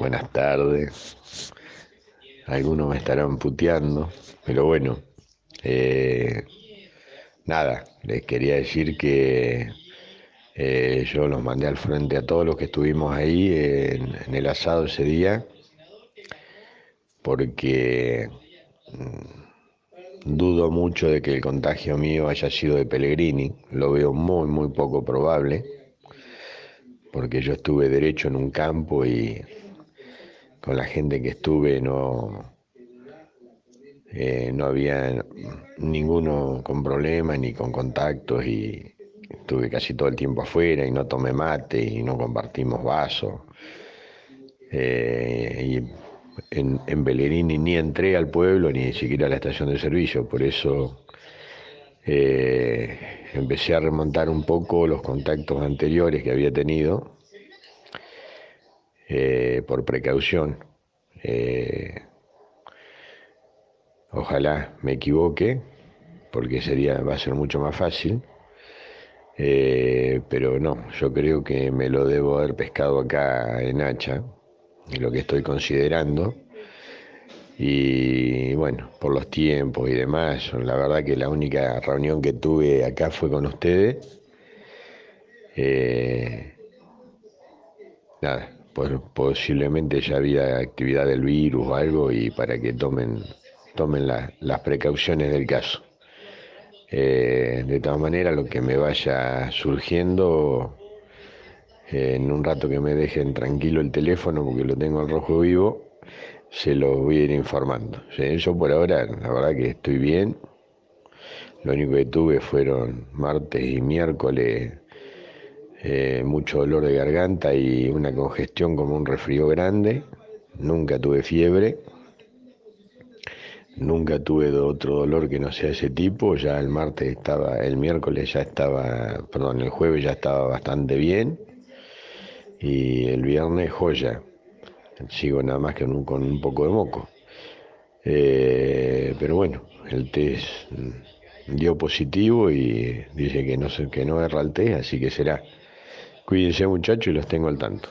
buenas tardes. Algunos me estarán puteando, pero bueno, eh, nada, les quería decir que eh, yo los mandé al frente a todos los que estuvimos ahí en, el asado ese día, porque mm, dudo mucho de que el contagio mío haya sido de Pellegrini, lo veo muy, muy poco probable, porque yo estuve derecho en un campo y con la gente que estuve no, eh, no había ninguno con problemas ni con contactos y estuve casi todo el tiempo afuera y no tomé mate y no compartimos vasos. Eh, y en, en ni entré al pueblo ni siquiera a la estación de servicio, por eso eh, empecé a remontar un poco los contactos anteriores que había tenido por precaución. Ojalá me equivoque, porque sería, va a ser mucho más fácil. Eh, pero no, yo creo que me lo debo haber pescado acá en Hacha, lo que estoy considerando. Y bueno, por los tiempos y demás, la verdad que la única reunión que tuve acá fue con ustedes. Eh, nada, posiblemente ya había actividad del virus o algo y para que tomen tomen las precauciones del caso. Eh, de todas maneras, lo que me vaya surgiendo, eh, en un rato que me dejen tranquilo el teléfono porque lo tengo al rojo vivo, se lo voy a ir informando. Yo por ahora, la verdad que estoy bien. Lo único que tuve fueron martes y miércoles eh, mucho dolor de garganta y una congestión como un resfrío grande. Nunca tuve fiebre. Nunca tuve otro dolor que no sea ese tipo, ya el martes estaba, el miércoles ya estaba, perdón, el jueves ya estaba bastante bien y el viernes joya, sigo nada más que con un poco de moco. Eh, pero bueno, el test dio positivo y dice que no, que no erra el test, así que será. Cuídense muchachos y los tengo al tanto.